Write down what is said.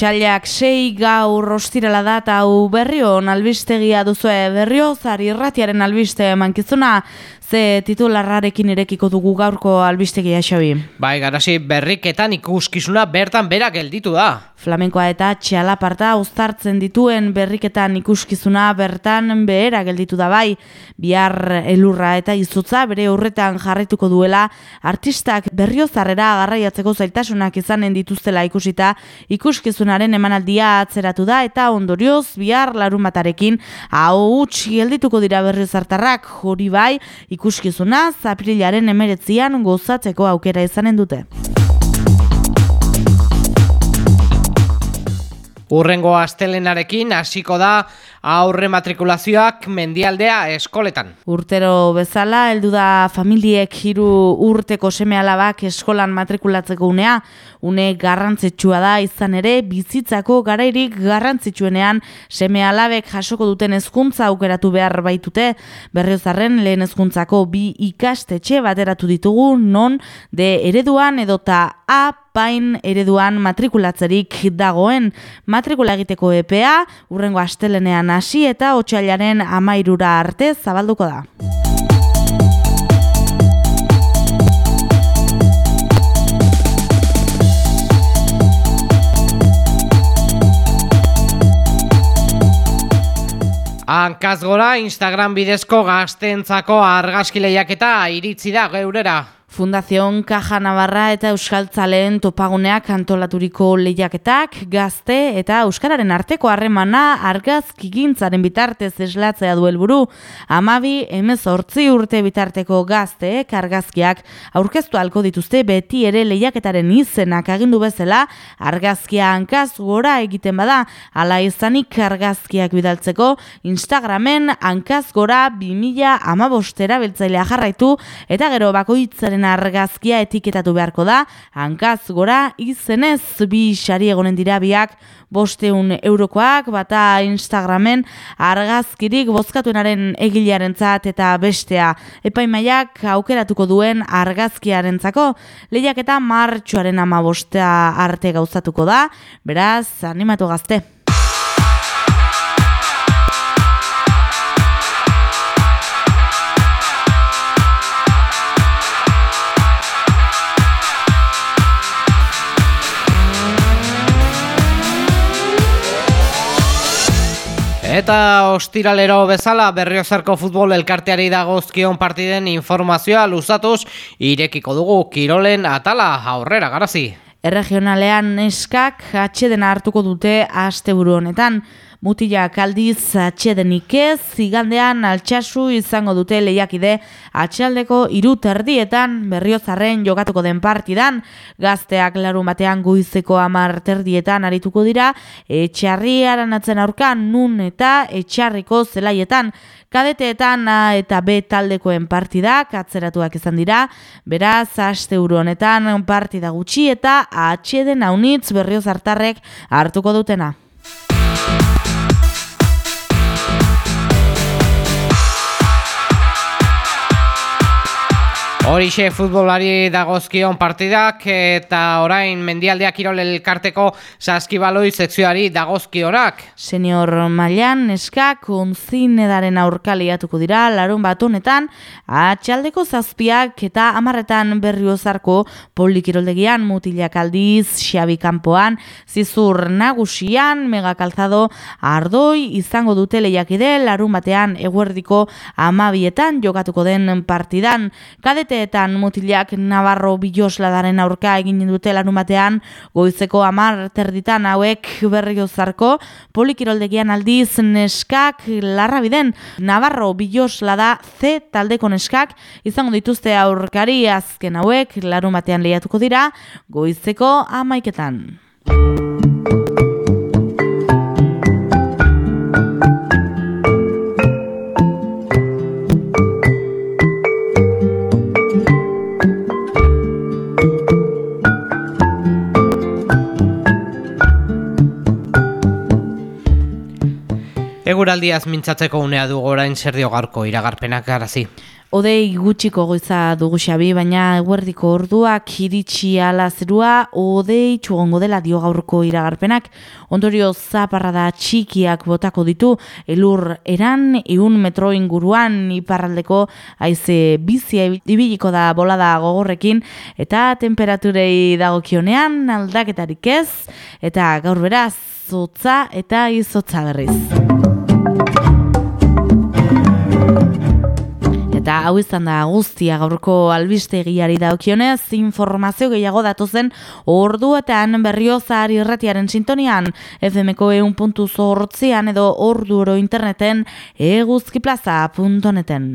Otsailak sei gaur ostirala da eta hau berrion albistegia duzue. Berrio zari irratiaren albiste mankizuna ze titularrarekin erekiko dugu gaurko albistegia xabi. Bai, garasi berriketan ikuskizuna bertan berak gelditu da. Flamenkoa eta txalaparta uztartzen dituen berriketan ikuskizuna bertan behera gelditu da bai. Bihar elurra eta izutza bere horretan jarraituko duela artistak berriozarrera garraiatzeko zailtasunak izanen dituztela ikusita ikuskizunaren emanaldia atzeratu da eta ondorioz bihar larun batarekin hau utxi geldituko dira berriozartarrak hori bai ikuskizuna zaprilaren emeretzian gozatzeko aukera izanen dute. Urrengo astelenarekin hasiko da aurre matrikulazioak mendialdea eskoletan. Urtero bezala, heldu da familiek hiru urteko seme alabak eskolan matrikulatzeko unea, une garrantzitsua da izan ere bizitzako garairik garrantzitsuenean seme alabek jasoko duten hezkuntza aukeratu behar baitute, berriozarren lehen hezkuntzako bi ikastetxe bateratu ditugu non de ereduan edota A pain ereduan matrikulatzerik dagoen. Matrikula egiteko EPA, urrengo astelenean hasi eta otxailaren amairura arte zabalduko da. Hankaz gora Instagram bidezko gaztentzako argazkileiak eta iritzi da geurera. Fundazion Kaja Navarra eta Euskaltzaleen topaguneak antolaturiko lehiaketak, gazte eta Euskararen arteko harremana argazkigintzaren bitartez eslatzea du helburu. Amabi, emez hortzi urte bitarteko gazteek argazkiak aurkeztu halko dituzte beti ere lehiaketaren izenak agindu bezala argazkia hankaz gora egiten bada, ala izanik argazkiak bidaltzeko Instagramen hankaz gora 2000 amabostera beltzailea jarraitu eta gero bakoitzaren argazkia etiketatu beharko da, hankaz gora izenez bi xari egonen dira biak bosteun eurokoak, bata Instagramen argazkirik bozkatuenaren egilearen eta bestea. Epaimaiak aukeratuko duen argazkiaren zako, lehiak eta martxoaren ama arte gauzatuko da, beraz, animatu gazte. Eta ostiralero bezala berriozarko futbol elkarteari dagozkion partiden informazioa luzatuz irekiko dugu Kirolen atala aurrera garazi. Erregionalean neskak atxeden hartuko dute aste honetan. Mutilak aldiz atxedenik ez, zigandean altxasu izango dute lehiakide. Atxaldeko irut erdietan berriozarren jokatuko den partidan, gazteak larun batean guizeko amar terdietan arituko dira, etxarri aranatzen aurkan nun eta etxarriko zelaietan, kadeteetan eta B taldekoen partidak atzeratuak izan dira, beraz, aste honetan partida gutxi eta atxeden haunitz berriozartarrek hartuko dutena. Horixe futbolari dagozkion partidak eta orain mendialdeak kirol elkarteko saskibaloi sekzioari dagozkionak. Senior Mailan eskak unzinedaren aurka liatuko dira larun bat honetan atxaldeko zazpiak eta amarretan berriozarko polikiroldegian mutilak aldiz xabi kanpoan zizur nagusian megakalzado ardoi izango dute lehiakide larun batean eguerdiko amabietan jokatuko den partidan. Kadete urteetan mutilak Navarro Bilosladaren aurka egin dute lanun batean goizeko amar terditan hauek berri zarko. Polikiroldegian aldiz neskak larra biden Navarro Biloslada Z taldeko neskak izango dituzte aurkari. Azken hauek larun batean lehiatuko dira. Goizeko amaiketan. Eguraldiaz mintzatzeko unea du orain zer dio garko iragarpenak garazi. Odei gutxiko goiza dugu xabi, baina eguerdiko orduak iritsi ala odei txugongo dela dio gaurko iragarpenak. Ondorio zaparra da txikiak botako ditu, elur eran, iun metro inguruan iparraldeko aize bizia ibiliko da bolada gogorrekin, eta temperaturei dagokionean aldaketarik ez, eta gaur beraz, zotza eta izotza berriz. Eta hau izan da guztia gaurko albistegiari daukionez, informazio gehiago datu zen orduetan berrio zahar irratiaren sintonian, FMko eun puntu edo ordu oro interneten eguzkiplaza.neten.